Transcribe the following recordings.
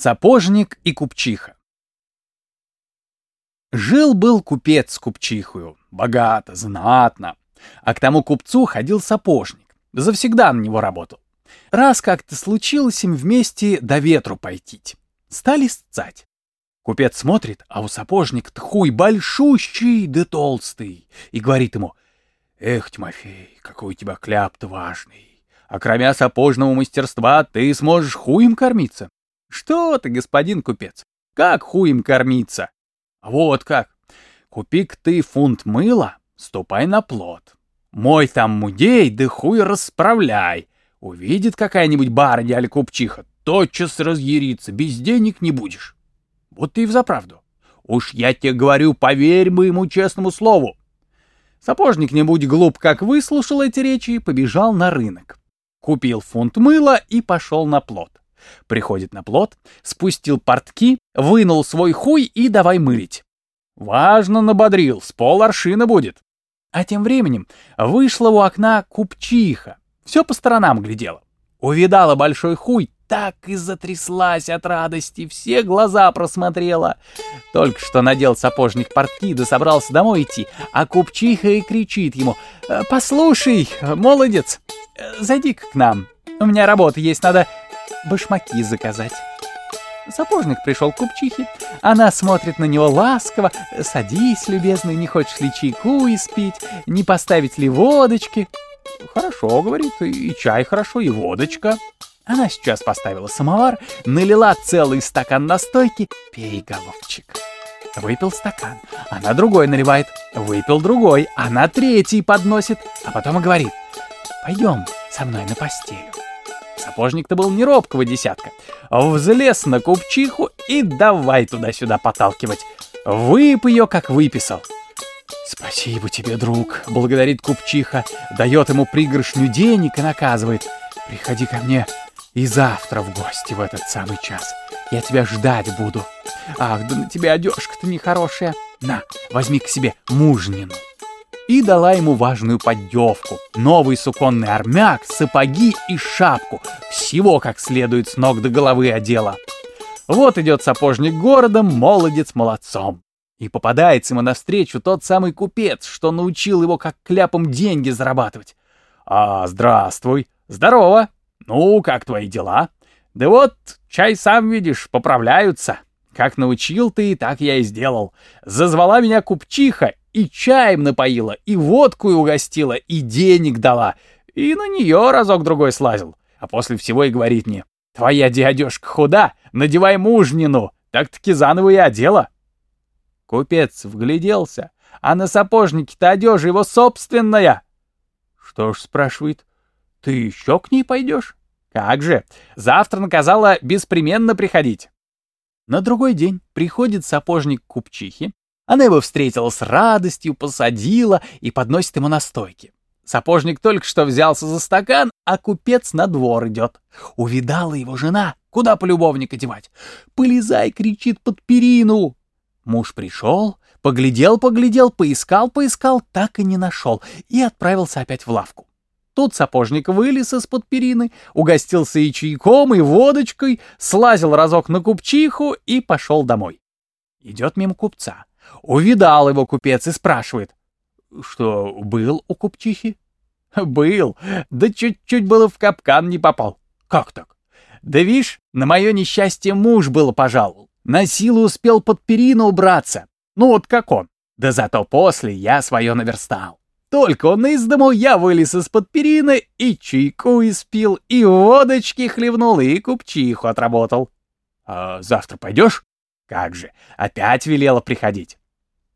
Сапожник и купчиха. Жил-был купец с купчихою, богато, знатно, а к тому купцу ходил сапожник, завсегда на него работал. Раз как-то случилось им вместе до ветру пойти. Стали сцать. Купец смотрит, а у сапожника-то хуй большущий да толстый, и говорит ему, «Эх, Тимофей, какой у тебя кляп-то важный, а кроме сапожного мастерства ты сможешь хуем кормиться». «Что ты, господин купец, как хуем кормиться?» «Вот как, купи-ка ты фунт мыла, ступай на плот, мой там мудей, да хуй расправляй, увидит какая-нибудь барыня или купчиха, тотчас разъярится, без денег не будешь». Вот ты и взаправду. Уж я тебе говорю, поверь моему честному слову. Сапожник, не будь глуп, как выслушал эти речи, побежал на рынок. Купил фунт мыла и пошел на плот. Приходит на плот, спустил портки, вынул свой хуй и давай мылить. Важно набодрил, с пол аршина будет. А тем временем вышла у окна купчиха, все по сторонам глядела. Увидала большой хуй, так и затряслась от радости, все глаза просмотрела. Только что надел сапожник портки, да собрался домой идти, а купчиха и кричит ему, «Э, «Послушай, молодец, э, зайди-ка к нам, у меня работа есть, надо башмаки заказать». Сапожник пришел к купчихе, она смотрит на него ласково, «Садись, любезный, не хочешь ли чайку испить, не поставить ли водочки?» «Хорошо», — говорит, — «и чай хорошо, и водочка». Она сейчас поставила самовар, налила целый стакан настойки. Пей, головчик. Выпил стакан. Она другой наливает. Выпил другой. Она третий подносит. А потом и говорит. Пойдем со мной на постель. Сапожник-то был не робкого десятка. Взлез на купчиху и давай туда-сюда поталкивать. Вып ее, как выписал. «Спасибо тебе, друг», — благодарит купчиха, дает ему пригоршню денег и наказывает. «Приходи ко мне и завтра в гости в этот самый час. Я тебя ждать буду. Ах, да на тебе одежка-то нехорошая. На, возьми к себе мужнину. И дала ему важную поддевку. Новый суконный армяк, сапоги и шапку. Всего как следует с ног до головы одела. Вот идет сапожник городом, молодец молодцом. И попадается ему навстречу тот самый купец, что научил его как кляпом деньги зарабатывать. «А, здравствуй! Здорово!» «Ну, как твои дела?» «Да вот, чай сам видишь, поправляются. Как научил ты, так я и сделал. Зазвала меня купчиха и чаем напоила, и водку угостила, и денег дала. И на нее разок-другой слазил. А после всего и говорит мне, «Твоя дядюшка худа, надевай мужнину, так-таки заново и одела». Купец вгляделся, а на сапожнике-то одежа его собственная. «Что ж, — спрашивает, — ты еще к ней пойдешь?» Как же, завтра наказала беспременно приходить. На другой день приходит сапожник к купчихе. Она его встретила с радостью, посадила и подносит ему настойки. Сапожник только что взялся за стакан, а купец на двор идет. Увидала его жена. Куда полюбовника девать? «Полезай!» — кричит под перину. Муж пришел, поглядел-поглядел, поискал-поискал, так и не нашел, и отправился опять в лавку. Тут сапожник вылез из-под перины, угостился и чайком, и водочкой, слазил разок на купчиху и пошел домой. Идет мимо купца. Увидал его купец и спрашивает. Что, был у купчихи? Был, да чуть-чуть было в капкан не попал. Как так? Да вишь, на мое несчастье муж был пожаловал. На силу успел под перину убраться. Ну вот как он. Да зато после я свое наверстал. Только он из дому, я вылез из-под перины и чайку испил, и водочки хлебнул, и купчиху отработал. А завтра пойдешь? Как же, опять велела приходить.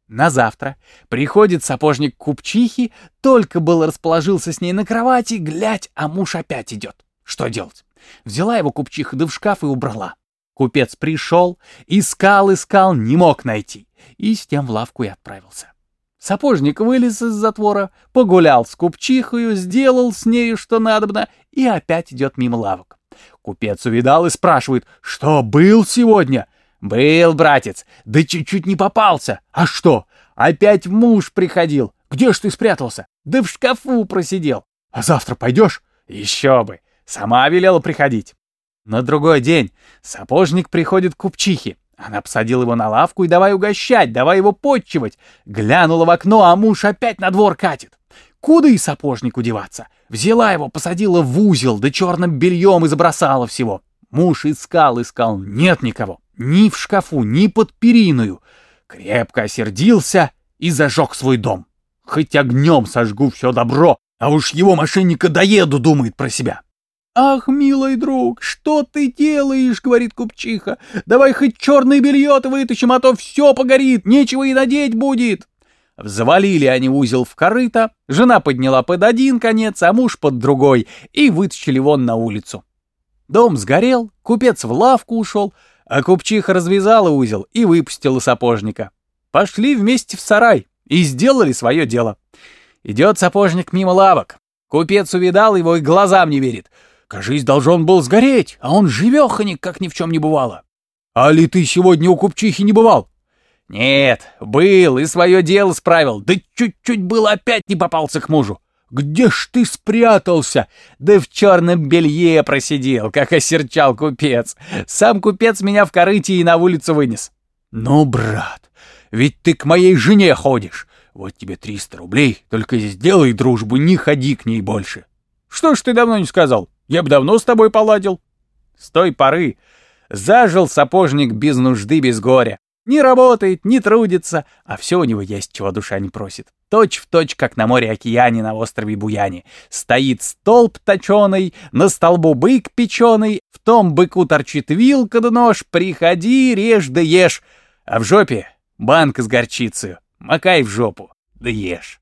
На завтра приходит сапожник купчихи, только был расположился с ней на кровати, глядь, а муж опять идет. Что делать? Взяла его купчиха да в шкаф и убрала. Купец пришел, искал, искал, не мог найти, и с тем в лавку и отправился. Сапожник вылез из затвора, погулял с купчихою, сделал с нею что надобно и опять идет мимо лавок. Купец увидал и спрашивает, что был сегодня? Был, братец, да чуть-чуть не попался. А что? Опять муж приходил. Где ж ты спрятался? Да в шкафу просидел. А завтра пойдешь? Еще бы. Сама велела приходить. На другой день сапожник приходит к купчихе. Она посадила его на лавку и давай угощать, давай его подчивать. Глянула в окно, а муж опять на двор катит. Куда и сапожнику деваться? Взяла его, посадила в узел, да черным бельем и забросала всего. Муж искал, искал, нет никого. Ни в шкафу, ни под периную. Крепко осердился и зажег свой дом. Хоть огнем сожгу все добро, а уж его мошенника доеду, думает про себя. «Ах, милый друг, что ты делаешь?» — говорит купчиха. «Давай хоть черное белье-то вытащим, а то все погорит, нечего и надеть будет». Взвалили они узел в корыто, жена подняла под один конец, а муж под другой, и вытащили вон на улицу. Дом сгорел, купец в лавку ушел, а купчиха развязала узел и выпустила сапожника. Пошли вместе в сарай и сделали свое дело. Идет сапожник мимо лавок. Купец увидал его и глазам не верит — Кажись, должен был сгореть, а он живеханик, как ни в чем не бывало. А ли ты сегодня у купчихи не бывал? Нет, был и свое дело справил, да чуть-чуть было опять не попался к мужу. Где ж ты спрятался? Да в черном белье просидел, как осерчал купец. Сам купец меня в корыте и на улицу вынес. Ну, брат, ведь ты к моей жене ходишь. Вот тебе триста рублей, только сделай дружбу, не ходи к ней больше. Что ж ты давно не сказал? Я бы давно с тобой поладил. С той поры зажил сапожник без нужды, без горя. Не работает, не трудится, а все у него есть, чего душа не просит. Точь в точь, как на море-океане на острове Буяне. Стоит столб точеный, на столбу бык печеный, в том быку торчит вилка да нож, приходи, режь да ешь. А в жопе банка с горчицей, макай в жопу да ешь.